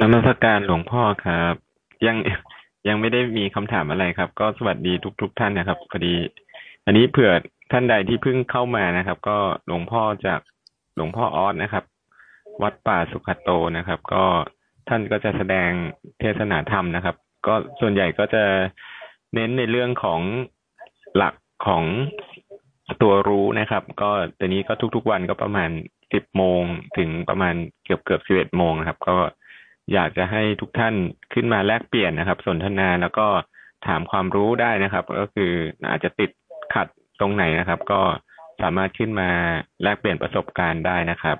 นมัสการหลวงพ่อครับ ยังยังไม่ได้มีคำถามอะไรครับ ก็สวัสดีทุกทุกท่านนะครับพอดี อันนี้เผื่อท่านใดที่เพิ่งเข้ามานะครับ ก็หลวงพ่อจากหลวงพ่อออสนะครับ วัดป่าสุขโตนะครับ ก็ท่านก็จะแสดงเทศนาธรรมนะครับ ก็ส่วนใหญ่ก็จะเน้นในเรื่องของหลักของตัวรู้นะครับ ก็ตอนนี้ก็ทุกๆวันก็ประมาณสิบโมงถึงประมาณเกือบเกือบสิบเอ็ดโมงครับ ก็ อยากจะให้ทุกท่านขึ้นมาแลกเปลี่ยนนะครับ สนทนาแล้วก็ถามความรู้ได้นะครับ ก็คืออาจจะติดขัดตรงไหนนะครับ ก็สามารถขึ้นมาแลกเปลี่ยนประสบการณ์ได้นะครับ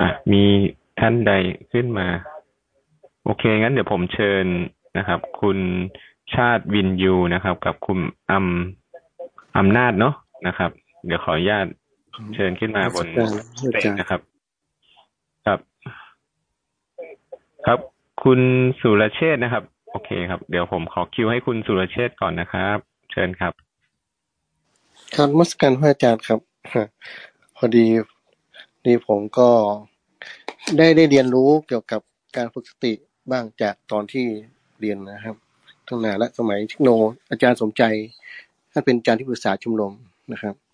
อะมีท่านใดขึ้นมา โอเค งั้นเดี๋ยวผมเชิญนะครับ คุณชาติวินยูนะครับ กับคุณอำอำนาจเนาะนะครับ เดี๋ยวขออนุญาต เชิญขึ้นมาบน stage นะครับ ครับ ครับ คุณสุรเชษนะครับ โอเคครับ เดี๋ยวผมขอคิวให้คุณสุรเชษก่อนนะครับ เชิญครับ ครับมัสการพระอาจารย์ครับพอดีนี่ผมก็ได้ได้เรียนรู้เกี่ยวกับการฝึกสติบ้างจากตอนที่เรียนนะครับตั้งนานและสมัยเทคโน อาจารย์สมใจท่านเป็นอาจารย์ที่ปรึกษาชมรมนะครับต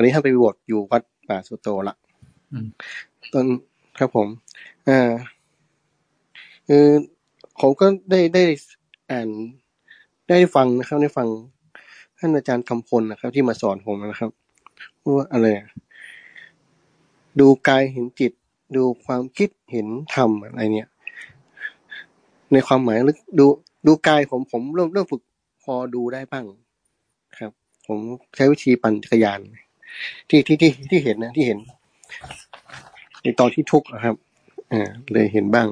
อนนี้ท่านไปบวชอยู่วัดป่าสุโตละตอนครับผมอ่าคือผมก็ได้ได้อ่านได้ฟังนะครับ ได้ฟังท่านอาจารย์คำพลนะครับ ที่มาสอนผมนะครับว่าอะไรดูกายเห็นจิต ดูความคิดเห็นธรรมอะไรเนี่ย ในความหมายลึกดูดูกายผมผมเริ่มเริ่มฝึกพอดูได้บ้างครับ ผมใช้วิธีปั่นจักรยาน ที่ที่ที่ที่เห็นนะที่เห็นในตอนที่ทุกข์นะครับอ่าเลยเห็นบ้าง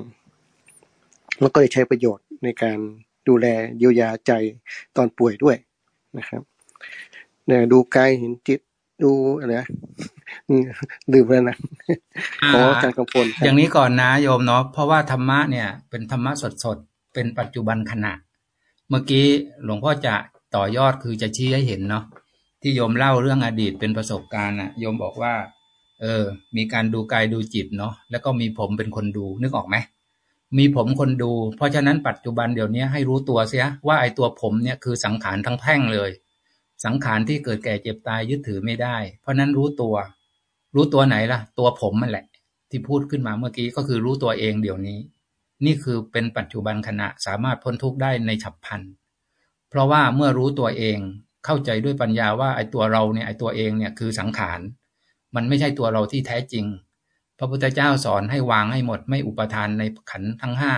แล้วก็ได้ใช้ประโยชน์ในการดูแลเยียวยาใจตอนป่วยด้วยนะครับเนี่ยดูกายเห็นจิตดูอะไรนะดื่มแล้วนะขอการกำพลอย่างนี้ก่อนนะโยมเนาะเพราะว่าธรรมะเนี่ย เป็นธรรมะสดๆเป็นปัจจุบันขณะ เมื่อกี้หลวงพ่อจะต่อยอดคือจะชี้ให้เห็นเนาะ ที่โยมเล่าเรื่องอดีตเป็นประสบการณ์อะโยมบอกว่า เออ มีการดูกายดูจิตเนาะแล้วก็มีผมเป็นคนดูนึกออกไหมมีผมคนดู เพราะฉะนั้นปัจจุบันเดี๋ยวนี้ให้รู้ตัวเสียว่าไอ้ตัวผมเนี่ยคือสังขารทั้งแพ่งเลย สังขารที่เกิดแก่เจ็บตายยึดถือไม่ได้ เพราะนั้นรู้ตัว รู้ตัวไหนล่ะ ตัวผมมันแหละ ที่พูดขึ้นมาเมื่อกี้ก็คือรู้ตัวเองเดี๋ยวนี้ นี่คือเป็นปัจจุบันขณะสามารถพ้นทุกข์ได้ในฉับพลันเพราะว่าเมื่อรู้ตัวเอง เข้าใจด้วยปัญญาว่าไอ้ตัวเราเนี่ยไอ้ตัวเองเนี่ยคือสังขาร มันไม่ใช่ตัวเราที่แท้จริง พระพุทธเจ้าสอนให้วางให้หมดไม่อุปทานในขันทั้งห้า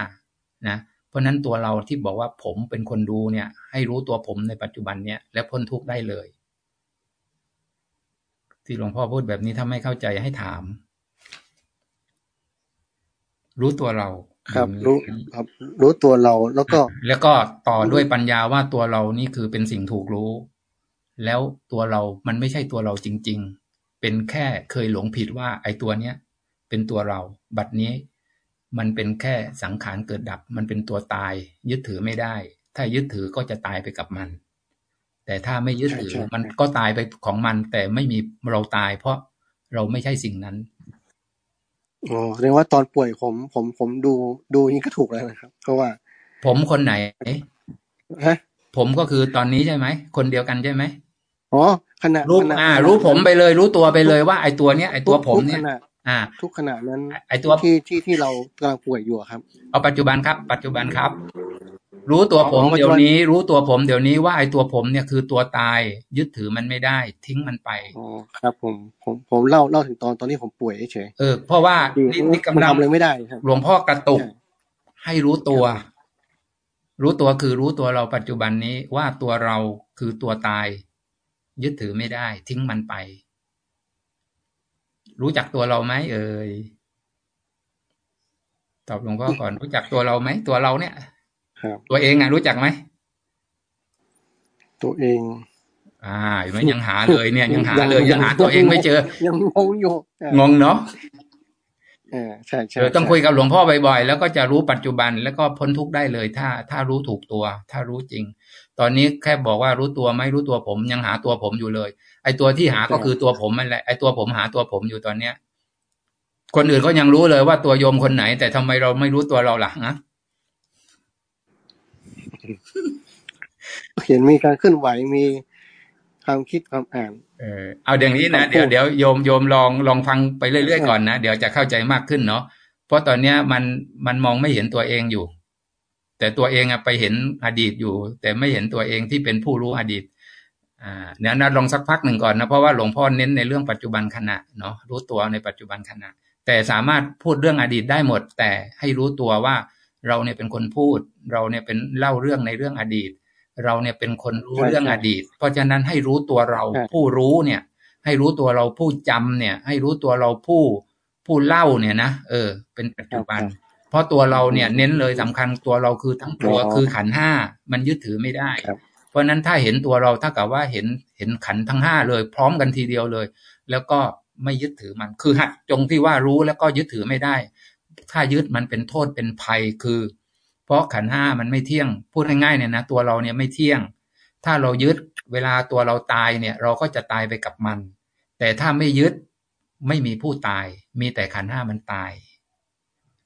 นะเพราะนั้นตัวเราที่บอกว่าผมเป็นคนดูเนี่ย ให้รู้ตัวผมในปัจจุบันเนี่ยและพ้นทุกข์ได้เลย ที่หลวงพ่อพูดแบบนี้ถ้าไม่เข้าใจให้ถาม รู้ตัวเรา ครับ รู้ครับรู้ตัวเราแล้วก็ แล้วก็ต่อด้วยปัญญาว่าตัวเรานี่คือเป็นสิ่งถูกรู้ แล้วตัวเรามันไม่ใช่ตัวเราจริง ๆ เป็นแค่เคยหลงผิดว่า ไอ้ตัวเนี้ยเป็นตัวเรา บัดนี้มันเป็นแค่สังขารเกิดดับ มันเป็นตัวตาย ยึดถือไม่ได้ ถ้ายึดถือก็จะตายไปกับมัน แต่ถ้าไม่ยึดถือมันก็ตายไปของมัน แต่ไม่มีเราตาย เพราะเราไม่ใช่สิ่งนั้น อ๋อเรียกว่าตอนป่วยผม ผมผมดูดูนี่ก็ถูกแล้วนะครับ เพราะว่า ผมคนไหนฮะผมก็คือตอนนี้ใช่ไหม คนเดียวกันใช่ไหมอ๋อขณะรู้อ่า รู้ผมไปเลย รู้ตัวไปเลยว่าไอ้ตัวเนี้ยไอ้ตัวผมเนี่ยอ่า ทุกขณะนั้น ไอตัวที่ที่ที่เรากำลังป่วยอยู่ครับ เอาปัจจุบันครับ ปัจจุบันครับ รู้ตัวผมเดี๋ยวนี้ รู้ตัวผมเดี๋ยวนี้ว่าไอตัวผมเนี่ยคือตัวตายยึดถือมันไม่ได้ ทิ้งมันไปอ๋อครับ ผมผมผมเล่าเล่าถึงตอนตอนนี้ผมป่วยเฉยเออเพราะว่านี่นี่กำลังเลยไม่ได้ครับหลวงพ่อกระตุก ให้รู้ตัว รู้ตัวคือรู้ตัวเราปัจจุบันนี้ว่าตัวเราคือตัวตาย ยึดถือไม่ได้ ทิ้งมันไป รู้จักตัวเราไหมเอ่ยตอบหลวงพ่อก่อนรู้จักตัวเราไหมตัวเราเนี่ย ครับ ตัวเองอะรู้จักไหม ตัวเอง อ่าอยู่ไหมยังหาเลยเนี่ย ยังหาเลยยังหาตัวเองไม่เจอ ยังงงอยู่งงเนาะเออใช่ใช่ต้องคุยกับหลวงพ่อบ่อยๆ แล้วก็จะรู้ปัจจุบันแล้วก็พ้นทุกข์ได้เลย ถ้าถ้ารู้ถูกตัว ถ้ารู้จริง ตอนนี้แค่บอกว่ารู้ตัวไม่รู้ตัวผม ยังหาตัวผมอยู่เลย ไอตัวที่หาก็คือตัวผมนั่นแหละไอตัวผมหาตัวผมอยู่ตอนเนี้ย คนอื่นก็ยังรู้เลยว่าตัวโยมคนไหน แต่ทำไมเราไม่รู้ตัวเราล่ะนะ เห็นมีการเคลื่อนไหวมีความคิดความอ่านเออเอาอย่างนี้นะเดี๋ยวเดี๋ยวโยมโยมลองลองฟังไปเรื่อยๆก่อนนะเดี๋ยวจะเข้าใจมากขึ้นเนาะเพราะตอนเนี้ยมันมันมองไม่เห็นตัวเองอยู่ แต่ตัวเองอะไปเห็นอดีตอยู่ แต่ไม่เห็นตัวเองที่เป็นผู้รู้อดีตอ่าเดี๋ยวนะลองสักพักหนึ่งก่อนนะเพราะว่าหลวงพ่อเน้นในเรื่องปัจจุบันขณะเนาะรู้ตัวในปัจจุบันขณะ แต่สามารถพูดเรื่องอดีตได้หมด แต่ให้รู้ตัวว่า เราเนี่ยเป็นคนพูด เราเนี่ยเป็นเล่าเรื่องในเรื่องอดีต เราเนี่ยเป็นคนรู้เรื่องอดีต เพราะฉะนั้นให้รู้ตัวเราผู้รู้เนี่ย ให้รู้ตัวเราผู้จำเนี่ย ให้รู้ตัวเราผู้ผู้เล่าเนี่ยนะเออ เป็นปัจจุบัน เพราะตัวเราเนี่ยเน้นเลยสำคัญตัวเราคือทั้งตัวคือขันห้ามันยึดถือไม่ได้ เพราะนั้นถ้าเห็นตัวเราถ้ากับว่าเห็นเห็นขันทั้งห้าเลย พร้อมกันทีเดียวเลย แล้วก็ไม่ยึดถือมัน คือหัดจงที่ว่ารู้แล้วก็ยึดถือไม่ได้ ถ้ายึดมันเป็นโทษเป็นภัยคือ เพราะขันห้ามันไม่เที่ยง พูดง่ายๆเนี่ยนะตัวเราเนี่ยไม่เที่ยง ถ้าเรายึดเวลาตัวเราตายเนี่ย เราก็จะตายไปกับมัน แต่ถ้าไม่ยึดไม่มีผู้ตาย มีแต่ขันห้ามันตาย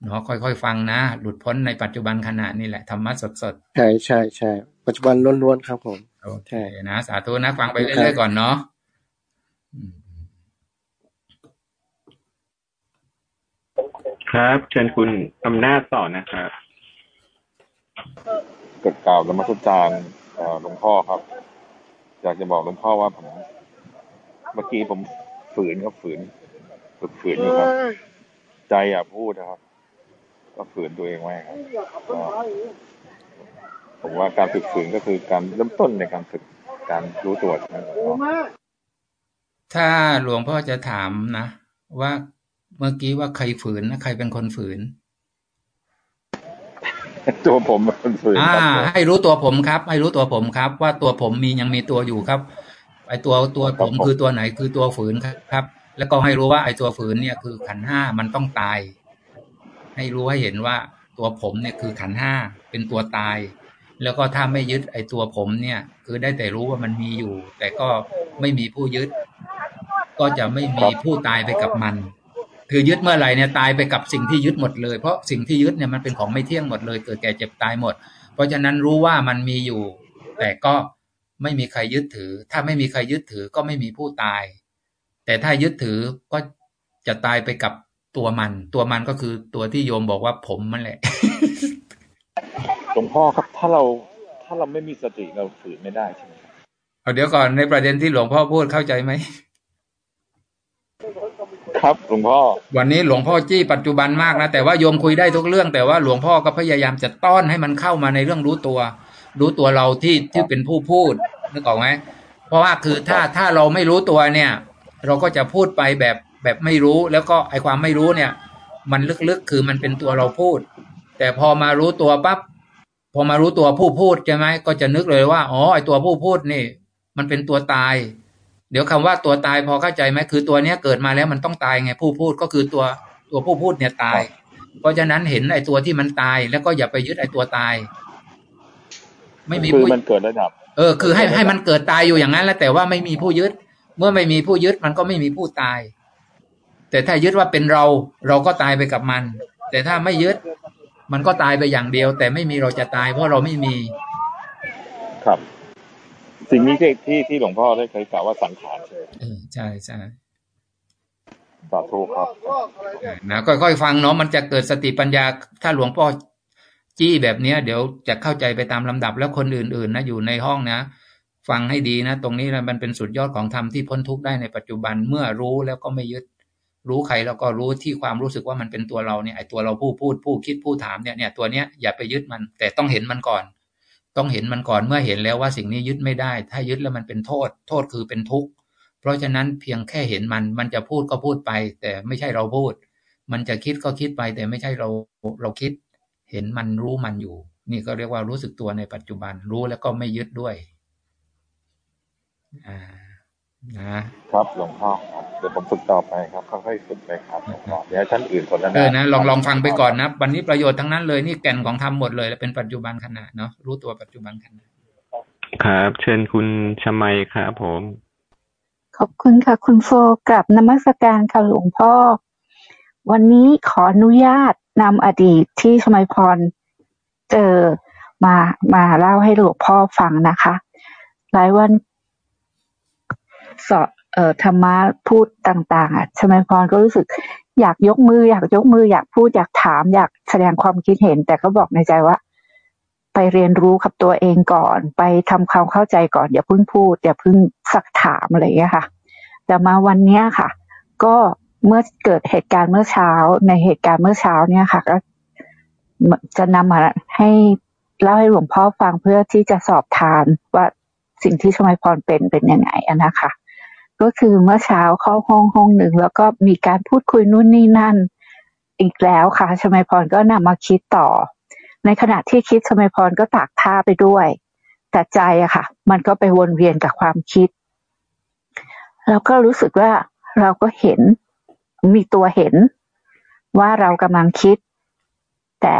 เนาะค่อยๆ ฟังนะ หลุดพ้นในปัจจุบันขณะนี่แหละธรรมะสดๆ ใช่ใช่ใช่ปัจจุบันล้วนๆครับผมโอเคนะ สาธุนะฟังไปเรื่อยๆก่อนเนาะ ครับ เชิญคุณอำนาจต่อนะครับเกิดกล่าวธรรมสจารย์หลวงพ่อครับ อยากจะบอกหลวงพ่อว่าผม เมื่อกี้ผมฝืนครับฝืนฝึกฝืนอยู่ครับ ใจอยากพูดนะครับ ก็ฝืนตัวเองไว้ครับผมว่าการฝึกฝืนก็คือการเริ่มต้นในการฝึกการรู้ตัวนะถ้าหลวงพ่อจะถามนะ ว่า เมื่อกี้ว่าใครฝืนนะใครเป็นคนฝืน ตัวผมมันฝืนอ่า ให้รู้ตัวผมครับ ให้รู้ตัวผมครับ ว่าตัวผมมียังมีตัวอยู่ครับ ไอตัวตัวผมคือตัวไหนคือตัวฝืนครับ แล้วก็ให้รู้ว่าไอตัวฝืนเนี่ยคือขันห้ามันต้องตาย ให้รู้ให้เห็นว่าตัวผมเนี่ยคือขันห้าเป็นตัวตาย แล้วก็ถ้าไม่ยึดไอตัวผมเนี่ย คือได้แต่รู้ว่ามันมีอยู่ แต่ก็ไม่มีผู้ยึด ก็จะไม่มีผู้ตายไปกับมัน คือยึดเมื่อไหร่เนี่ยตายไปกับสิ่งที่ยึดหมดเลย เพราะสิ่งที่ยึดเนี่ยมันเป็นของไม่เที่ยงหมดเลย เกิดแก่เจ็บตายหมด เพราะฉะนั้นรู้ว่ามันมีอยู่ แต่ก็ไม่มีใครยึดถือ ถ้าไม่มีใครยึดถือก็ไม่มีผู้ตาย แต่ถ้ายึดถือก็จะตายไปกับตัวมัน ตัวมันก็คือตัวที่โยมบอกว่าผมมันแหละหลวงพ่อครับถ้าเราถ้าเราไม่มีสติเราฝืนไม่ได้ใช่ไหมเอาเดี๋ยวก่อนในประเด็นที่หลวงพ่อพูดเข้าใจไหม ครับหลวงพ่อ วันนี้หลวงพ่อจี้ปัจจุบันมากนะแต่ว่าโยมคุยได้ทุกเรื่อง แต่ว่าหลวงพ่อก็พยายามจะต้อนให้มันเข้ามาในเรื่องรู้ตัว รู้ตัวเราที่ที่เป็นผู้พูดนึกออกไหมเพราะว่าคือถ้าถ้าเราไม่รู้ตัวเนี่ย เราก็จะพูดไปแบบแบบไม่รู้แล้วก็ไอความไม่รู้เนี่ย มันลึกๆคือมันเป็นตัวเราพูด แต่พอมารู้ตัวปั๊บพอมารู้ตัวผู้พูดใช่ไหมก็จะนึกเลยว่าอ๋อไอตัวผู้พูดนี่ มันเป็นตัวตาย เดี๋ยวคำว่าตัวตายพอเข้าใจไหมคือตัวเนี้ยเกิดมาแล้วมันต้องตายไงผู้พูดก็คือตัวตัวผู้พูดเนี่ยตาย เพราะฉะนั้นเห็นไอ้ตัวที่มันตายแล้วก็อย่าไปยึดไอ้ตัวตาย ไม่มีผู้มันเกิดระดับ เออ คือให้ให้มันเกิดตายอยู่อย่างนั้นแล้วแต่ว่าไม่มีผู้ยึด เมื่อไม่มีผู้ยึดมันก็ไม่มีผู้ตาย แต่ถ้ายึดว่าเป็นเราเราก็ตายไปกับมัน แต่ถ้าไม่ยึด มันก็ตายไปอย่างเดียว แต่ไม่มีเราจะตายเพราะเราไม่มี ครับ สิ่งนี้ที่ที่ที่หลวงพ่อได้เคยกล่าวว่าสังขารใช่ไหมใช่ใช่สาธุครับนะค่อยๆฟังเนาะมันจะเกิดสติปัญญา ถ้าหลวงพ่อจี้แบบเนี้ย เดี๋ยวจะเข้าใจไปตามลำดับแล้วคนอื่นๆนะอยู่ในห้องนะฟังให้ดีนะ ตรงนี้มันเป็นสุดยอดของธรรมที่พ้นทุกข์ได้ในปัจจุบันเมื่อรู้แล้วก็ไม่ยึด รู้ใครแล้วก็รู้ที่ความรู้สึกว่ามันเป็นตัวเราเนี่ยไอ้ตัวเราผู้พูดผู้คิดผู้ถามเนี่ยเนี่ยตัวเนี้ยอย่าไปยึดมัน แต่ต้องเห็นมันก่อน ต้องเห็นมันก่อนเมื่อเห็นแล้วว่าสิ่งนี้ยึดไม่ได้ ถ้ายึดแล้วมันเป็นโทษ โทษคือเป็นทุกข์ เพราะฉะนั้นเพียงแค่เห็นมัน มันจะพูดก็พูดไป แต่ไม่ใช่เราพูด มันจะคิดก็คิดไป แต่ไม่ใช่เราเราคิด เห็นมันรู้มันอยู่ นี่ก็เรียกว่ารู้สึกตัวในปัจจุบันรู้แล้วก็ไม่ยึดด้วยอ่านะครับหลวงพ่อ ดี๋ยวผมฝึกต่อไปครับค่อยๆฝึกไปครับหลวงพ่อเดี๋ยวท่านอื่นคนนั้นเออนะลองลองฟังไปก่อนนะ วันนี้ประโยชน์ทั้งนั้นเลยนี่แก่นของธรรมหมดเลยแล้วเป็นปัจจุบันขณะเนาะรู้ตัวปัจจุบันขณะครับ เชิญคุณชมัยครับผม ขอบคุณค่ะ คุณโฟกับนมัสการค่ะหลวงพ่อ วันนี้ขออนุญาตนำอดีตที่ชมัยพรเจอมามาเล่าให้หลวงพ่อฟังนะคะ หลายวันสอ เอ่อธรรมะพูดต่าง ๆอะชมัยพรก็รู้สึกอยากยกมือ อยากยกมือ อยากพูดอยากถาม อยากแสดงความคิดเห็น แต่ก็บอกในใจว่า ไปเรียนรู้กับตัวเองก่อน ไปทำความเข้าใจก่อนอย่าเพิ่งพูดอย่าเพิ่งสักถามอะไรอย่างเงี้ยค่ะ แต่มาวันเนี้ยค่ะ ก็เมื่อเกิดเหตุการณ์เมื่อเช้า ในเหตุการณ์เมื่อเช้าเนี่ยค่ะ ก็จะนำมาให้เล่าให้หลวงพ่อฟังเพื่อที่จะสอบทานว่าสิ่งที่ชมัยพรเป็นเป็นยังไงอนะคะ ก็คือเมื่อเช้าเข้าห้องห้องหนึ่งแล้วก็มีการพูดคุยนู่นนี่นั่น อีกแล้วค่ะชมัยพรก็นำมาคิดต่อ ในขณะที่คิดชมัยพรก็ตากผ้าไปด้วย แต่ใจอะค่ะ มันก็ไปวนเวียนกับความคิด แล้วก็รู้สึกว่าเราก็เห็นมีตัวเห็นว่าเรากำลังคิด แต่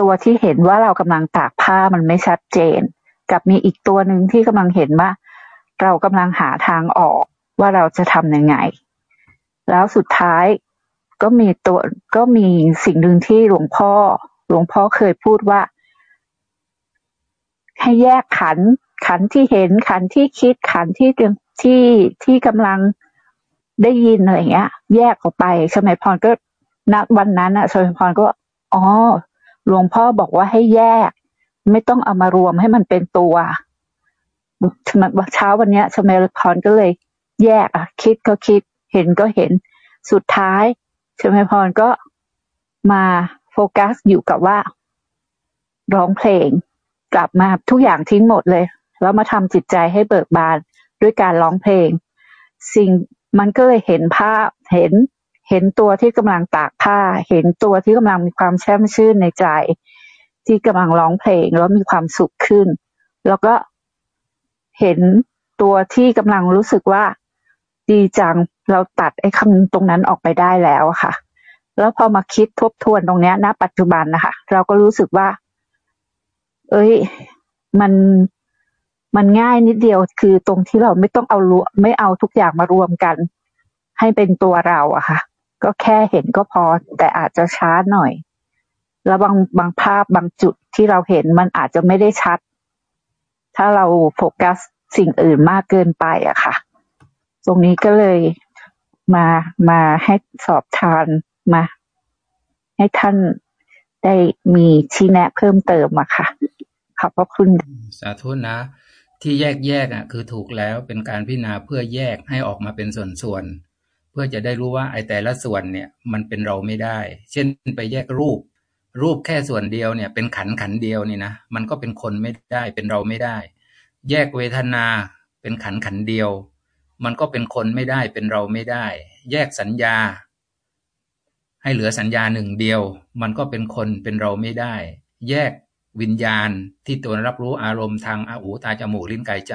ตัวที่เห็นว่าเรากำลังตากผ้ามันไม่ชัดเจน กับมีอีกตัวหนึ่งที่กำลังเห็นว่า เรากำลังหาทางออกว่าเราจะทำยังไง แล้วสุดท้ายก็มีตัวก็มีสิ่งหนึ่งที่หลวงพ่อ หลวงพ่อเคยพูดว่า ให้แยกขัน ขันที่เห็นขันที่คิดขันที่ที่ที่กำลังได้ยินอะไรเงี้ย แยกออกไปสมัยพรก็ณวันนั้นอะสมัยพรก็อ๋อหลวงพ่อบอกว่าให้แยก ไม่ต้องเอามารวมให้มันเป็นตัว เช้าวันเนี้ยสมัยพรก็เลยแยกอะ คิดก็คิด เห็นก็เห็น สุดท้ายสมัยพรก็มาโฟกัสอยู่กับว่า ร้องเพลง กลับมาทุกอย่างทิ้งหมดเลย แล้วมาทำจิตใจให้เบิกบานด้วยการร้องเพลง สิ่งมันก็เลยเห็นภาพเห็นเห็นตัวที่กำลังตากผ้า เห็นตัวที่กำลังมีความแช่มชื่นในใจ ที่กำลังร้องเพลงแล้วมีความสุขขึ้น แล้วก็ เห็นตัวที่กำลังรู้สึกว่าดีจังเราตัดไอ้คำตรงนั้นออกไปได้แล้วค่ะ แล้วพอมาคิดทบทวนตรงเนี้ยณปัจจุบันนะคะเราก็รู้สึกว่า เอ้ย มันมันง่ายนิดเดียวคือตรงที่เราไม่ต้องเอารวไม่เอาทุกอย่างมารวมกัน ให้เป็นตัวเราอะค่ะ ก็แค่เห็นก็พอ แต่อาจจะช้าหน่อย แล้วบางบางภาพบางจุดที่เราเห็นมันอาจจะไม่ได้ชัด ถ้าเราโฟกัสสิ่งอื่นมากเกินไปอะค่ะ ตรงนี้ก็เลยมามาให้สอบทานมา ให้ท่านได้มีชี้แนะเพิ่มเติมอะค่ะ ขอบพระคุณ สาธุนะ ที่แยกแยกอะ คือถูกแล้วเป็นการพิจารณาเพื่อแยกให้ออกมาเป็นส่วนๆเพื่อจะได้รู้ว่าไอ้แต่ละส่วนเนี่ย มันเป็นเราไม่ได้ เช่นไปแยกรูป รูปแค่ส่วนเดียวเนี่ย เป็นขันขันเดียวนี่นะมันก็เป็นคนไม่ได้เป็นเราไม่ได้ แยกเวทนาเป็นขันขันเดียว มันก็เป็นคนไม่ได้เป็นเราไม่ได้ แยกสัญญา ให้เหลือสัญญาหนึ่งเดียว มันก็เป็นคนเป็นเราไม่ได้ แยกวิญญาณที่ตัวรับรู้อารมณ์ทางอาหูตาจมูกลิ้นกายใจ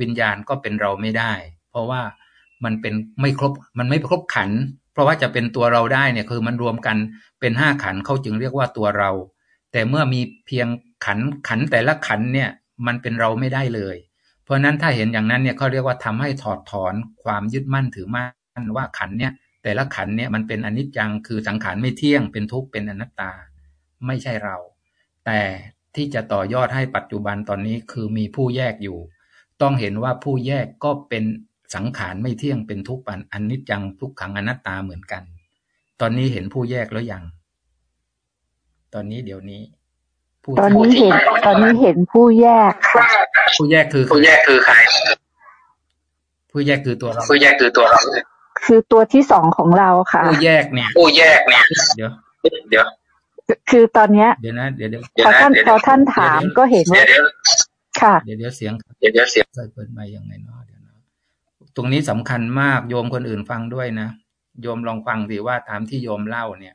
วิญญาณก็เป็นเราไม่ได้ เพราะว่ามันเป็นไม่ครบมันไม่ครบขัน ราะว่าจะเป็นตัวเราได้เนี่ยคือมันรวมกันเป็นห้าขันเขาจึงเรียกว่าตัวเรา แต่เมื่อมีเพียงขันขันแต่ละขันเนี่ยมันเป็นเราไม่ได้เลย เพราะนั้นถ้าเห็นอย่างนั้นเนี่ยเขาเรียกว่าทำให้ถอดถอนความยึดมั่นถือมั่นว่าขันเนี่ยแต่ละขันเนี่ยมันเป็นอนิจจังคือสังขารไม่เที่ยงเป็นทุกข์เป็นอนัตตา ไม่ใช่เรา แต่ที่จะต่อยอดให้ปัจจุบันตอนนี้คือมีผู้แยกอยู่ ต้องเห็นว่าผู้แยกก็เป็น สังขารไม่เที่ยงเป็นทุกปันอันนิจจังทุกขังอนัตตาเหมือนกัน ตอนนี้เห็นผู้แยกแล้วยัง ตอนนี้เดี๋ยวนี้ตอนนี้เห็น ตอนนี้เห็นผู้แยกค่ะผู้แยกคือผู้แยกคือใครผู้แยกคือตัวเราผู้แยกคือตัวเราคือตัวที่สองของเราค่ะ ผู้แยกเนี่ย ผู้แยกเนี่ย เดี๋ยว เดี๋ยว คือตอนเนี้ย เดี๋ยวนะ เดี๋ยวเดี๋ยวพอท่านพอท่านถามก็เห็นว่า ค่ะ เดี๋ยวเดี๋ยวเสียง เดี๋ยวเดี๋ยวเสียงใส่เปิดไมยังไงเนาะเดี๋ยวนะ ตรงนี้สำคัญมากโยมคนอื่นฟังด้วยนะ โยมลองฟังสิว่าตามที่โยมเล่าเนี่ย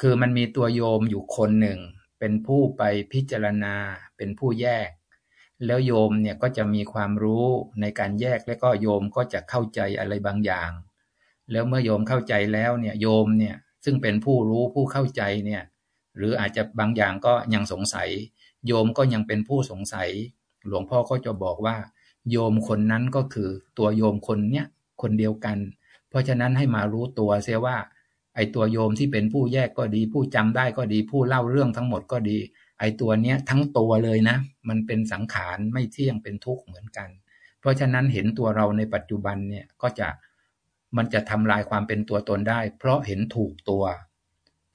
คือมันมีตัวโยมอยู่คนหนึ่ง เป็นผู้ไปพิจารณา เป็นผู้แยก แล้วโยมเนี่ยก็จะมีความรู้ในการแยกแล้วก็โยมก็จะเข้าใจอะไรบางอย่าง แล้วเมื่อโยมเข้าใจแล้วเนี่ยโยมเนี่ยซึ่งเป็นผู้รู้ผู้เข้าใจเนี่ย หรืออาจจะบางอย่างก็ยังสงสัย โยมก็ยังเป็นผู้สงสัย หลวงพ่อก็จะบอกว่า โยมคนนั้นก็คือ ตัวโยมคนเนี้ยคนเดียวกัน เพราะฉะนั้นให้มารู้ตัวเสียว่า ไอไอตัวโยมที่เป็นผู้แยกก็ดี ผู้จำได้ก็ดีผู้เล่าเรื่องทั้งหมดก็ดี ไอ้ตัวเนี้ยทั้งตัวเลยนะ มันเป็นสังขารไม่เที่ยงเป็นทุกข์เหมือนกัน เพราะฉะนั้นเห็นตัวเราในปัจจุบันเนี่ยก็จะมันจะทำลายความเป็นตัวตนได้ เพราะเห็นถูกตัว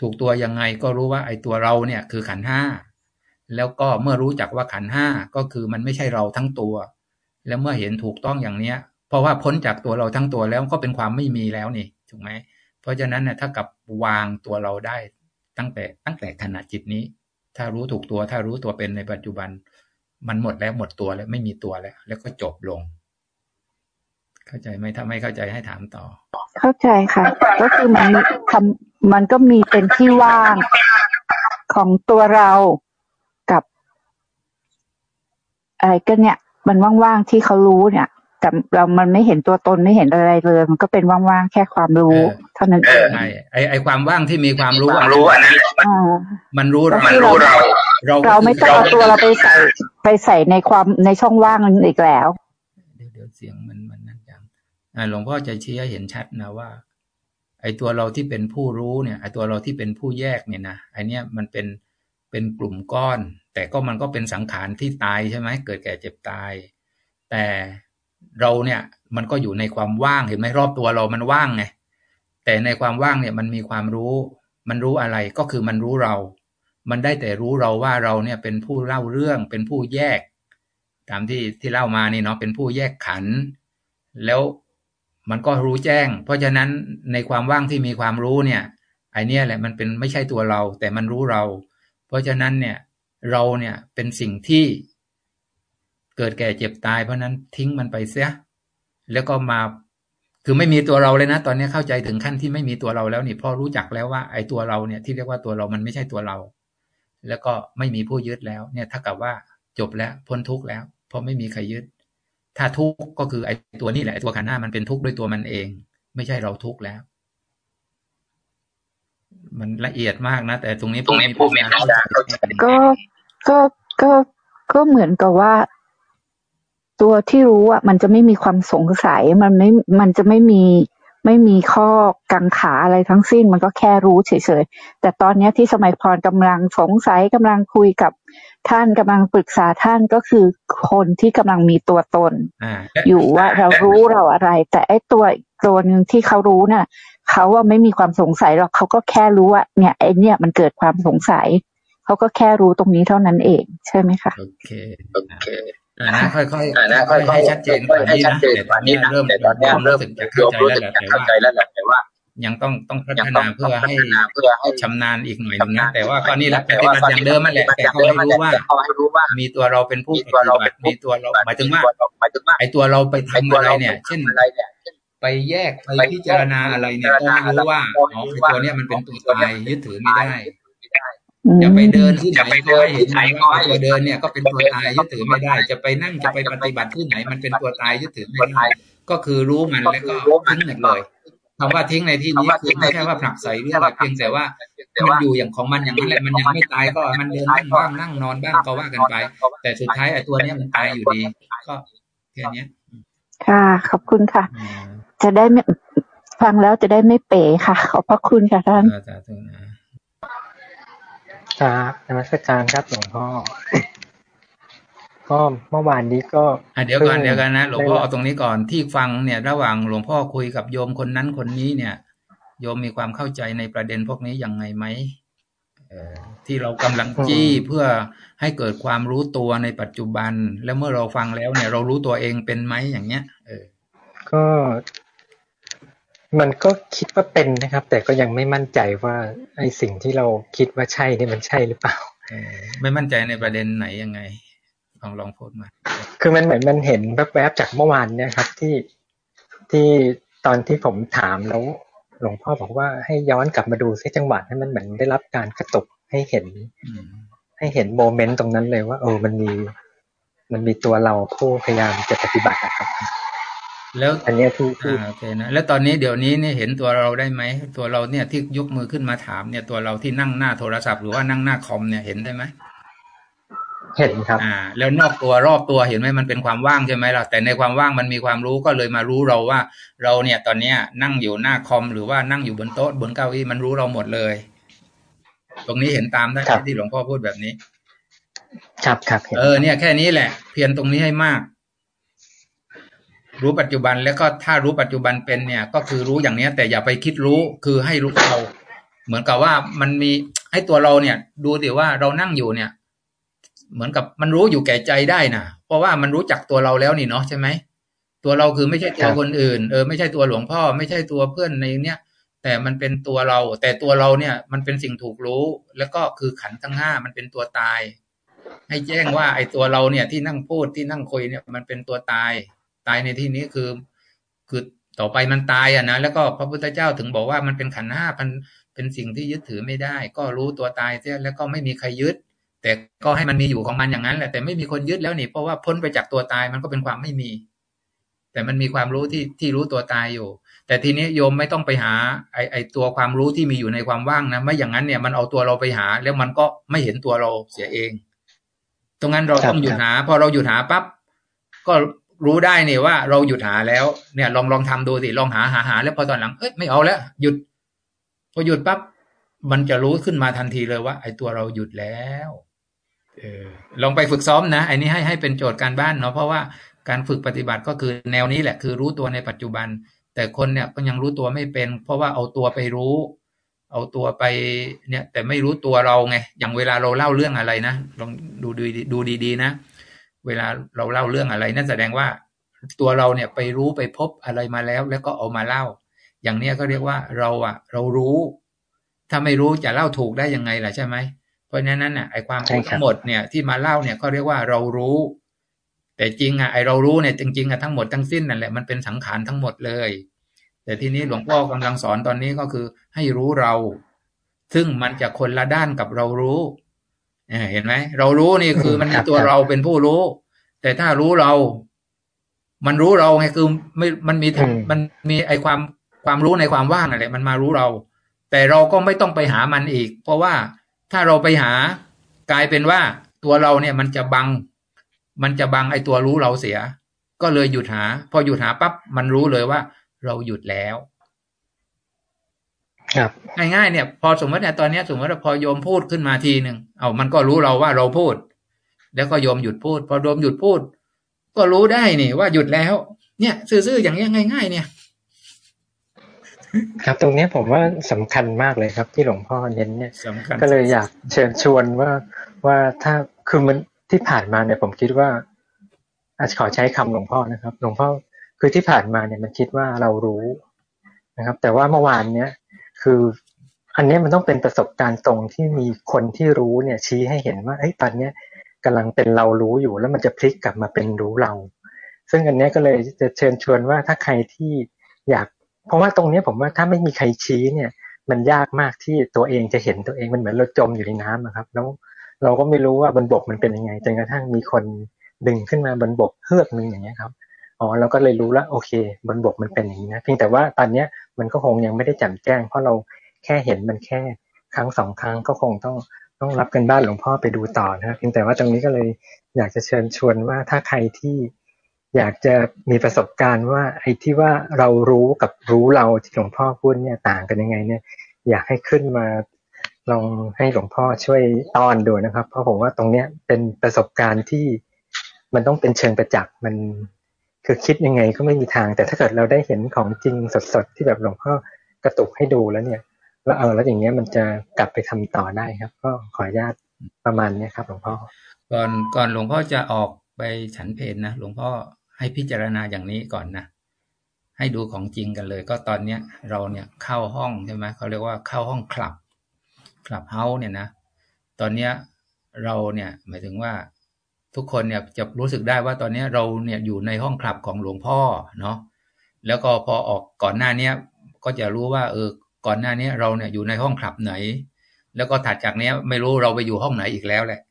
ถูกตัวยังไงก็รู้ว่าไอ้ตัวเราเนี่ยคือขันห้าแล้วก็เมื่อรู้จักว่าขันห้าก็คือมันไม่ใช่เราทั้งตัว แล้วเมื่อเห็นถูกต้องอย่างเนี้ย เพราะว่าพ้นจากตัวเราทั้งตัวแล้วก็เป็นความไม่มีแล้วนี่ถูกไหมเพราะฉะนั้นเนี่ยถ้ากับวางตัวเราได้ตั้งแต่ตั้งแต่ขณะจิตนี้ ถ้ารู้ถูกตัวถ้ารู้ตัวเป็นในปัจจุบัน มันหมดแล้วหมดตัวแล้วไม่มีตัวแล้ว แล้วก็จบลง เข้าใจไหมถ้าไม่เข้าใจให้ถามต่อ เข้าใจค่ะ ก็คือมันทำมันก็มีเป็นที่ว่างของตัวเรากับ อะไรก็เนี่ย มันว่างๆที่เขารู้เนี่ยแต่เรามันไม่เห็นตัวตนไม่เห็นอะไรเลย มันก็เป็นว่างๆแค่ความรู้เออเท่านั้นเองใช่ไอไอความว่างที่มีความรู้ความอะรู้อันนั้นอ่ามันรู้ก็เราคือรู้เราเราเราไม่ต้องเอาตัวเราไปใส่ไปใส่ในความในช่องว่างนั้นอีกแล้ว เดี๋ยวเดี๋ยวเสียงมันมันนั่นจังอ่าหลวงพ่อจะชี้ให้เห็นชัดนะว่า ไอตัวเราที่เป็นผู้รู้เนี่ยไอตัวเราที่เป็นผู้แยกเนี่ยนะไอเนี้ยมันเป็นเป็นกลุ่มก้อน แต่ก็มันก็เป็นสังขารที่ตายใช่ไหมเกิดแก่เจ็บตาย แต่เราเนี่ยมันก็อยู่ในความว่างเห็นไหมรอบตัวเรามันว่างไงแต่ในความว่างเนี่ยมันมีความรู้ มันรู้อะไรก็คือมันรู้เรา มันได้แต่รู้เราว่าเราเนี่ยเป็นผู้เล่าเรื่องเป็นผู้แยก ตามที่ที่เล่ามานี่เนาะเป็นผู้แยกขัน แล้วมันก็รู้แจ้ง เพราะฉะนั้นในความว่างที่มีความรู้เนี่ยไอเนี้ยแหละมันเป็นไม่ใช่ตัวเรา แต่มันรู้เรา เพราะฉะนั้นเนี่ย เราเนี่ยเป็นสิ่งที่เกิดแก่เจ็บตาย เพราะฉะนั้นทิ้งมันไปเสีย แล้วก็มาคือไม่มีตัวเราเลยนะ ตอนนี้เข้าใจถึงขั้นที่ไม่มีตัวเราแล้วนี่เพราะรู้จักแล้วว่าไอ้ตัวเราเนี่ยที่เรียกว่าตัวเรามันไม่ใช่ตัวเรา แล้วก็ไม่มีผู้ยึดแล้ว เนี่ยถ้ากับว่าจบแล้วพ้นทุกข์แล้ว เพราะไม่มีใครยึด ถ้าทุกข์ก็คือไอ้ตัวนี่แหละไอ้ตัวขันธ์หน้ามันเป็นทุกข์ด้วยตัวมันเอง ไม่ใช่เราทุกข์แล้ว มันละเอียดมากนะแต่ตรงนี้ตรงนี้ผู้มีปัญญาเข้าใจก็ ก็ก็ก็เหมือนกับว่า ตัวที่รู้อะมันจะไม่มีความสงสัย มันไม่มันจะไม่มีไม่มีข้อกังขาอะไรทั้งสิ้น มันก็แค่รู้เฉยๆ แต่ตอนเนี้ยที่สมัยพรกำลังสงสัยกำลังคุยกับท่านกำลังปรึกษาท่านก็คือคนที่กำลังมีตัวตนอ่าอยู่ว่าเรารู้เราอะไร แต่ไอ้ตัวอีกตัวหนึ่งที่เขารู้น่ะเขาว่าไม่มีความสงสัยหรอกเขาก็แค่รู้ว่าเนี่ยไอ้เนี่ยมันเกิดความสงสัย เขาก็แค่รู้ตรงนี้เท่านั้นเองใช่ไหมคะโอเคโอเคอ่านะค่อยๆอ่านะค่อยๆให้ชัดเจนกว่าให้นี้ชัดนะเจนแต่กตอว่านนี้นี้นะเริ่มแต่ตอนเนี้ยเริ่เริ่มมสึกจะโยเข้ามใจรู้แล้วสึแหกละจะแต่เข้าว่าใจแล้วแหละแต่ว่ายังต้องต้องพัยัฒงต้อนางเพื่ต้องอพัให้ฒนาเพื่อให้ชำนาญอีกหน่อยหชำนึงนานะญแต่ว่าก็นี่แหละปแต่ฏิว่าบัติก็อย่างเดิมนั่นแหละปฏิแต่บัติเขาอย่างเดิมให้นั่นแหละรู้ว่าแต่เขาให้รู้ว่า มีตัวเราเป็นผู้มีปตัวฏิเราบัเป็ตินผู้มีตัวเราปฏิหบัมายติถึงมีว่าตัวเราหมายถึงว่าไอ้ตัวเราไปไอ้ทำตัวอะไรเราเนี่ยเช่นทำอะไรเนี่ย เช่นไปแยกไปไปพิแยจารกณาไปอะไรพิเนี่ยจารก็ณาให้อะไรรู้ว่าก็อ๋อให้รู้ไอ้ว่าตัวเนี้ยมันเป็นอ๋อตัวตัวตาเนี้ยยยึดถือไม่ตายได้ จะไปมเดินที่ไหนจะไปก็เดินให้เห็ที่นไหนว่าก็ไอ้ให้ตัวเห็นเดินว่าเนี่ยก็เป็นตัวตัวเดินตายก็ยึดเป็ถืนอตัวไม่ได้ตายจะไปนั่งจะไปปฏิบัติที่ไหนมันเป็นตัวตายยึดถือไม่ตัวได้ตายก็คือรู้มันก็แล้วคืก็อรู้มันทิ้งหมแล้วดก็เลยคำว่าทิ้งในที่นี้คำว่าคือทิ้งในไม่ใช่ที่ว่านี้ผลักใส่เรื่แค่องว่าเพียงแต่ว่าแต่มันว่าอยู่อย่างของมันอย่างอนั้นยู่แหอละย่างมันขอยังงมันไม่อย่างตายนั้นก็มันมันไม่เดินตายนั่งก็ว่างนั่งนอนบ้างก็ว่ากันไป แต่สุดท้ายไอ้ตัวเนี้ยมันตายอยู่ดี ก็แค่เนี้ยค่ะ ขอบคุณค่ะอืมจะได้ไม่ฟังแล้วจะได้ไม่เป๋ค่ะ ขอบพระคุณค่ะท่าน เออสาธุนะครับนมัสการครับหลวงพ่อ ก็เมื่อวานนี้ก็อะเดี๋ยวก่อนพิ่งเดี๋ยวกันนะหลวงพ่อได้เอาตรงนี้ก่อนที่ฟังเนี่ย ระหว่างหลวงพ่อคุยกับโยมคนนั้นคนนี้เนี่ย โยมมีความเข้าใจในประเด็นพวกนี้ยังไงไหมเอ่อที่เรากำลังจี้เพื่อให้เกิดความรู้ตัวในปัจจุบัน แล้วเมื่อเราฟังแล้วเนี่ย เรารู้ตัวเองเป็นไหมอย่างเงี้ย เออ ก็ มันก็คิดว่าเป็นนะครับ แต่ก็ยังไม่มั่นใจว่าไอ้สิ่งที่เราคิดว่าใช่นี่มันใช่หรือเปล่าเออไม่มั่นใจในประเด็นไหนยังไงลองลองพูดมา คือมันเหมือนมันเห็นแวบๆจากเมื่อวานเนี่ยครับที่ที่ตอนที่ผมถามแล้วหลวงพ่อบอกว่าให้ย้อนกลับมาดูซิจังหวะให้มันเหมือนได้รับการกระตุกให้เห็นอืมให้เห็นโมเมนต์ตรงนั้นเลยว่าเออมันมี มันมีตัวเราผู้พยายามจะปฏิบัตินะครับ แล้วอันเนี้ยที่ที่อ่าโอเคนะแล้วตอนนี้เดี๋ยวนี้เนี่ยเห็นตัวเราได้ไหมตัวเราเนี่ยที่ยกมือขึ้นมาถามเนี่ยตัวเราที่นั่งหน้าโทรศัพท์หรือว่านั่งหน้าคอมเนี่ยเห็นได้ไหมเห็นครับ อ่า แล้วนอกตัวรอบตัวเห็นไหมมันเป็นความว่างใช่ไหมล่ะแต่ในความว่างมันมีความรู้ก็เลยมารู้เราว่า เราเนี่ยตอนเนี้ยนั่งอยู่หน้าคอม หรือว่านั่งอยู่บนโต๊ะบนเก้าอี้มันรู้เราหมดเลย ตรงนี้เห็นตามได้ไหครัมบที่หลวงพ่อพูดแบบนี้ ครับครับเห็นเออเนี่ยแค่นี้แหละ เพียรตรงนี้ให้มาก รู้ปัจจุบันแล้วก็ถ้ารู้ปัจจุบันเป็นเนี่ย ก็คือรู้อย่างเนี้ย แต่อย่าไปคิดรู้คือให้รู้เรา เหมือนกับว่ามันมีให้ตัวเราเนี่ย ดูดิว่าเรานั่งอยู่เนี่ย เหมือนกับมันรู้อยู่แก่ใจได้นะเพราะว่ามันรู้จักตัวเราแล้วนี่เนาะใช่ไหมตัวเราคือไม่ใช่ตัวคนอื่น เออไม่ใช่ตัวหลวงพ่อ ไม่ใช่ตัวเพื่อนในเนี้ยแต่มันเป็นตัวเรา แต่ตัวเราเนี่ยมันเป็นสิ่งถูกรู้ แล้วก็คือขันทั้งห้ามันเป็นตัวตาย ให้แจ้งว่าไอ้ตัวเราเนี่ยที่นั่งพูดที่นั่งคุยเนี่ยมันเป็นตัวตาย ตายในที่นี้คือ คือต่อไปมันตายอะนะแล้วก็พระพุทธเจ้าถึงบอกว่ามันเป็นขันธ์ห้ามันเป็นสิ่งที่ยึดถือไม่ได้ ก็รู้ตัวตายเสียแล้วก็ไม่มีใครยึด แต่ก็ให้มันมีอยู่ของมันอย่างนั้นแหละแต่ไม่มีคนยึดแล้วนี่เพราะว่าพ้นไปจากตัวตายมันก็เป็นความไม่มี แต่มันมีความรู้ที่ที่รู้ตัวตายอยู่ แต่ทีนี้โยมไม่ต้องไปหาไอไอตัวความรู้ที่มีอยู่ในความว่างนะไม่อย่างนั้นเนี่ยมันเอาตัวเราไปหา แล้วมันก็ไม่เห็นตัวเราเสียเอง ตรงนั้นเราครับต้องหยุดครับหา พอเราหยุดหาปั๊บก็ รู้ได้เนี่ยว่าเราหยุดหาแล้วเนี่ย ลองลองทำดูสิลองหาหาหาแล้วพอตอนหลังเอ้ยไม่เอาแล้วหยุดพอหยุดปั๊บมันจะรู้ขึ้นมาทันทีเลยว่า ไอ้ตัวเราหยุดแล้วเออลองไปฝึกซ้อมนะไอ้นี้ให้ให้เป็นโจทย์การบ้านเนาะเพราะว่าการฝึกปฏิบัติก็คือแนวนี้แหละ คือรู้ตัวในปัจจุบัน แต่คนเนี่ยก็ยังรู้ตัวไม่เป็น เพราะว่าเอาตัวไปรู้ เอาตัวไปเนี่ย แต่ไม่รู้ตัวเราไงอย่างเวลาเราเล่าเรื่องอะไรนะลองดูดูดูดีๆนะ เวลาเราเล่าเรื่องอะไร นั่นแสดงว่าตัวเราเนี่ยไปรู้ไปพบอะไรมาแล้ว แล้วก็เอามาเล่า อย่างเนี้ยก็เรียกว่าเราอะเรารู้ ถ้าไม่รู้จะเล่าถูกได้ยังไงล่ะใช่ไหมเพราะฉะนั้นน่ะไอความรู้ครับทั้งหมดเนี่ยที่มาเล่าเนี่ยก็เรียกว่าเรารู้ แต่จริงอะไอเรารู้เนี่ยจริงๆอะทั้งหมดทั้งสิ้นนั่นแหละมันเป็นสังขารทั้งหมดเลย แต่ทีนี้หลวงพ่อกำลังสอนตอนนี้ก็คือให้รู้เรา ซึ่งมันจะคนละด้านกับเรารู้ เออเห็นไหมเรารู้นี่คือมันคมีรับตัวครับเราเป็นผู้รู้ แต่ถ้ารู้เรา มันรู้เราไงคือไม่มันมีอืมมันมีไอความความรู้ในความว่างนั่นแหละมันมารู้เรา แต่เราก็ไม่ต้องไปหามันอีก เพราะว่าถ้าเราไปหากลายเป็นว่าตัวเราเนี่ยมันจะบัง มันจะบังไอตัวรู้เราเสีย ก็เลยหยุดหา พอหยุดหาปั๊บมันรู้เลยว่า เราหยุดแล้ว ครับง่ายๆเนี่ย พอสมมติเนี่ยตอนเนี้ยสมมติว่าพอโยมพูดขึ้นมาทีหนึ่งเอามันก็รู้เราว่าเราพูด แล้วก็โยมหยุดพูด พอโยมหยุดพูด ก็รู้ได้นี่ว่าหยุดแล้ว เนี่ยซื่อๆอย่างเงี้ยง่าย ๆ เนี่ย ครับตรงเนี้ยผมว่าสำคัญมากเลยครับ ที่หลวงพ่อเน้นเนี่ยสำคัญก็เลยอยากเชิญชวนว่าว่าถ้าคือมันที่ผ่านมาเนี่ย ผมคิดว่าอาจจะขอใช้คำหลวงพ่อนะครับ หลวงพ่อคือที่ผ่านมาเนี่ยมันคิดว่าเรารู้นะครับ แต่ว่าเมื่อวานเนี้ย คือ อันนี้มันต้องเป็นประสบการณ์ตรงที่มีคนที่รู้เนี่ย ชี้ให้เห็นว่าเอ้ตอนเนี้ยกำลังเป็นเรารู้อยู่แล้วมันจะพลิกกลับมาเป็นรู้เรา ซึ่งอันนี้ก็เลยจะเชิญชวนว่าถ้าใครที่อยาก เพราะว่าตรงนี้ผมว่าถ้าไม่มีใครชี้เนี่ย มันยากมากที่ตัวเองจะเห็นตัวเองมันเหมือนเราจมอยู่ในน้ำอะครับ แล้วเราก็ไม่รู้ว่าบนบกมันเป็นยังไงจนกระทั่งมีคนดึงขึ้นมาบนบกเฮือกหนึ่งอย่างเงี้ยครับ อ๋อเราก็เลยรู้ล้วโอเค บนบกมันเป็นอย่างนี้นะเพียงแต่ว่าตอนเนี้ยมันก็คงยังไม่ได้แจ่มแจ้ง เพราะเราแค่เห็นมันแค่ครั้งสองครั้งก็คงต้องต้องรับกันบ้านหลวงพ่อไปดูต่อนะครับเพียงแต่ว่าตรงนี้ก็เลยอยากจะเชิญชวนว่าถ้าใครที่อยากจะมีประสบการณ์ว่าไอ้ที่ว่าเรารู้กับรู้เราที่หลวงพ่อพูดเนี่ยต่างกันยังไงเนี่ย อยากให้ขึ้นมาลองให้หลวงพ่อช่วยต้อนดูนะครับ เพราะผมว่าตรงเนี้ยเป็นประสบการณ์ที่มันต้องเป็นเชิงประจักษ์มัน คือคิดยังไงก็ไม่มีทาง แต่ถ้าเกิดเราได้เห็นของจริงสดๆที่แบบหลวงพ่อกระตุกให้ดูแล้วเนี่ยแล้วเออแล้วอย่างเงี้ยมันจะกลับไปทำต่อได้ครับ ก็ขออนุญาตประมาณเนี้ยครับ หลวงพ่อ ก่อนก่อนหลวงพ่อจะออกไปฉันเพลนะหลวงพ่อให้พิจารณาอย่างนี้ก่อนนะให้ดูของจริงกันเลย ก็ตอนเนี้ยเราเนี่ยเข้าห้องใช่ไหมเขาเรียกว่าเข้าห้องคลับคลับเฮาส์เนี่ยนะตอนเนี้ยเราเนี่ยหมายถึงว่า ทุกคนเนี่ยจะรู้สึกได้ว่าตอนนี้เราเนี่ยอยู่ในห้องคลับของหลวงพ่อเนาะแล้วก็พอออกก่อนหน้าเนี้ยก็จะรู้ว่า เออก่อนหน้านี้เราเนี่ยอยู่ในห้องคลับไหน แล้วก็ถัดจากเนี้ยไม่รู้เราไปอยู่ห้องไหนอีกแล้วแหละ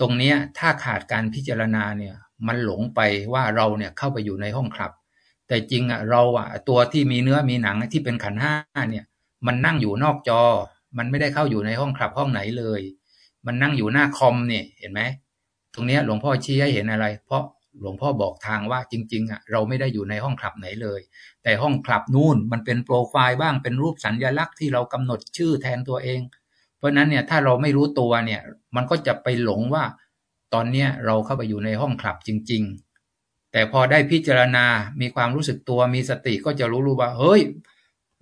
ตรงเนี้ยถ้าขาดการพิจารณาเนี่ย มันหลงไปว่าเราเนี่ยเข้าไปอยู่ในห้องคลับ แต่จริงอะเราอะตัวที่มีเนื้อมีหนังที่เป็นขันห้าเนี่ย มันนั่งอยู่นอกจอ มันไม่ได้เข้าอยู่ในห้องคลับห้องไหนเลย มันนั่งอยู่หน้าคอมเนี่ยเห็นไหม ตรงนี้หลวงพ่อชี้ให้เห็นอะไร เพราะหลวงพ่อบอกทางว่าจริง ๆอะเราไม่ได้อยู่ในห้องคลับไหนเลย แต่ห้องคลับนู่นมันเป็นโปรไฟล์บ้างเป็นรูปสัญญลักษณ์ที่เรากำหนดชื่อแทนตัวเอง เพราะฉะนั้นเนี่ยถ้าเราไม่รู้ตัวเนี่ย มันก็จะไปหลงว่า ตอนเนี้ยเราเข้าไปอยู่ในห้องคลับจริง ๆ แต่พอได้พิจารณา มีความรู้สึกตัวมีสติก็จะรู้รู้ว่า เฮ้ย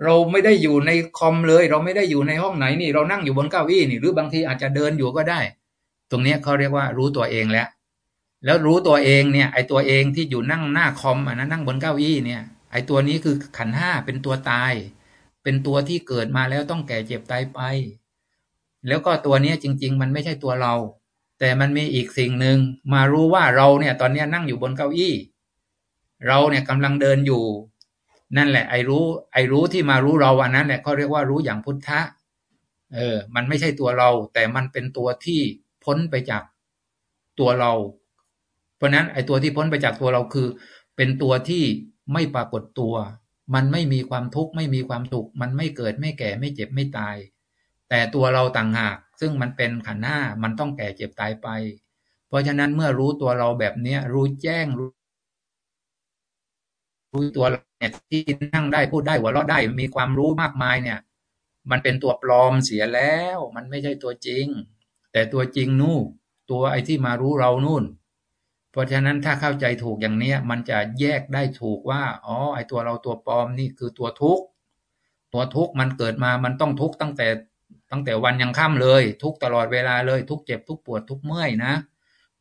เราไม่ได้อยู่ในคอมเลย เราไม่ได้อยู่ในห้องไหนนี่ เรานั่งอยู่บนเก้าอี้นี่ หรือบางทีอาจจะเดินอยู่ก็ได้ ตรงนี้เขาเรียกว่ารู้ตัวเองแล้ว แล้วรู้ตัวเองเนี่ย ไอตัวเองที่อยู่นั่งหน้าคอมอะนะนั่งบนเก้าอี้เนี่ย ไอตัวนี้คือขันห้าเป็นตัวตาย เป็นตัวที่เกิดมาแล้วต้องแก่เจ็บตายไป แล้วก็ตัวนี้จริง ๆ มันไม่ใช่ตัวเรา แต่มันมีอีกสิ่งหนึ่งมารู้ว่าเราเนี่ย ตอนนี้นั่งอยู่บนเก้าอี้ เราเนี่ยกำลังเดินอยู่ นั่นแหละ ไอรู้ ไอรู้ที่มารู้เราอันนั้นแหละเขาเรียกว่ารู้อย่างพุทธะ เออ มันไม่ใช่ตัวเรา แต่มันเป็นตัวที่ พ้นไปจากตัวเรา เพราะนั้นไอตัวที่พ้นไปจากตัวเราคือ เป็นตัวที่ไม่ปรากฏตัว มันไม่มีความทุกข์ไม่มีความสุข มันไม่เกิดไม่แก่ไม่เจ็บไม่ตาย แต่ตัวเราต่างหาก ซึ่งมันเป็นขันธ์ห้ามันต้องแก่เจ็บตายไป เพราะฉะนั้นเมื่อรู้ตัวเราแบบเนี้ยรู้แจ้งรู้รู้ตัวเนี่ยที่นั่งได้พูดได้หัวเราะได้มีความรู้มากมายเนี่ย มันเป็นตัวปลอมเสียแล้ว มันไม่ใช่ตัวจริง แต่ตัวจริงนู่นตัวไอ้ที่มารู้เรานู่น เพราะฉะนั้นถ้าเข้าใจถูกอย่างเนี้ย มันจะแยกได้ถูกว่า อ๋อ ไอ้ตัวเราตัวปลอมนี่คือตัวทุกข์ตัวทุกข์มันเกิดมามันต้องทุกข์ตั้งแต่ตั้งแต่วันยังค่ำเลย ทุกตลอดเวลาเลย ทุกเจ็บทุกปวดทุกเมื่อยนะ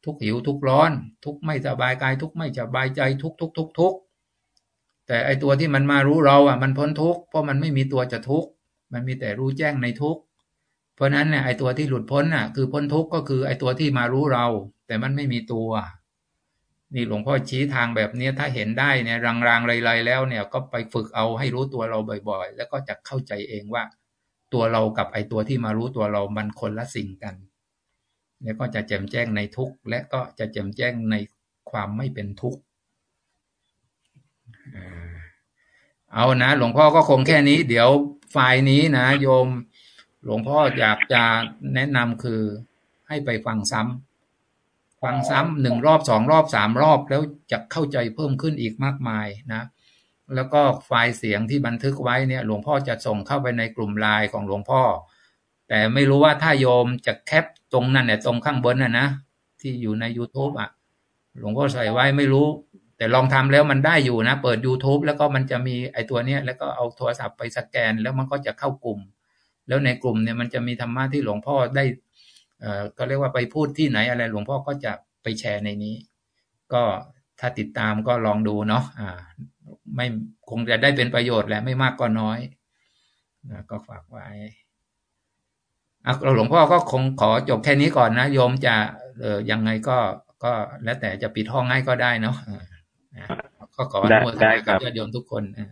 ทุกหิวทุกร้อน ทุกไม่สบายกาย ทุกไม่สบายใจทุกทุกทุกทุกแต่ไอตัวที่มันมารู้เราอะ มันพ้นทุกข์เพราะมันไม่มีตัวจะทุกข์มันมีแต่รู้แจ้งในทุกข์ เพราะนั้นเนี่ยไอตัวที่หลุดพ้นอะ คือพ้นทุกข์ก็คือไอตัวที่มารู้เรา แต่มันไม่มีตัว นี่หลวงพ่อชี้ทางแบบนี้ถ้าเห็นได้เนี่ยรางๆไรๆแล้วเนี่ยก็ไปฝึกเอาให้รู้ตัวเราบ่อย ๆ แล้วก็จะเข้าใจเองว่า ตัวเรากับไอตัวที่มารู้ตัวเรามันคนละสิ่งกัน แล้วก็จะแจ่มแจ้งในทุกข์และก็จะแจ่มแจ้งในความไม่เป็นทุกข์เอานะ หลวงพ่อก็คงแค่นี้ เดี๋ยวไฟล์นี้นะ โยม หลวงพ่ออยากจะแนะนำคือให้ไปฟังซ้ำฟังซ้ำหนึ่งรอบสองรอบสามรอบแล้วจะเข้าใจเพิ่มขึ้นอีกมากมายนะแล้วก็ไฟล์เสียงที่บันทึกไว้เนี่ยหลวงพ่อจะส่งเข้าไปในกลุ่มไลน์ของหลวงพ่อ แต่ไม่รู้ว่าถ้าโยมจะแคปตรงนั้นเนี่ยตรงข้างบนน่ะนะที่อยู่ใน youtube อะ หลวงพ่อใส่ไว้ไม่รู้ แต่ลองทำแล้วมันได้อยู่นะ เปิด youtube แล้วก็มันจะมีไอตัวเนี้ยแล้วก็เอาโทรศัพท์ไปสแกน แล้วมันก็จะเข้ากลุ่ม แล้วในกลุ่มเนี่ยมันจะมีธรรมะที่หลวงพ่อได้เอ่อก็เรียกว่าไปพูดที่ไหนอะไรหลวงพ่อก็จะไปแชร์ในนี้ ก็ถ้าติดตามก็ลองดูเนาะอ่า ไม่คงจะได้เป็นประโยชน์แหละไม่มากก็น้อยนะก็ฝากไว้อะหลวงพ่อก็คงขอจบแค่นี้ก่อนนะโยมจะเออยังไงก็ก็แล้วแต่จะปิดห้องให้ก็ได้เนาะอ่าก็ขออนุโมทนากับญาติโยมทุกคนอ่า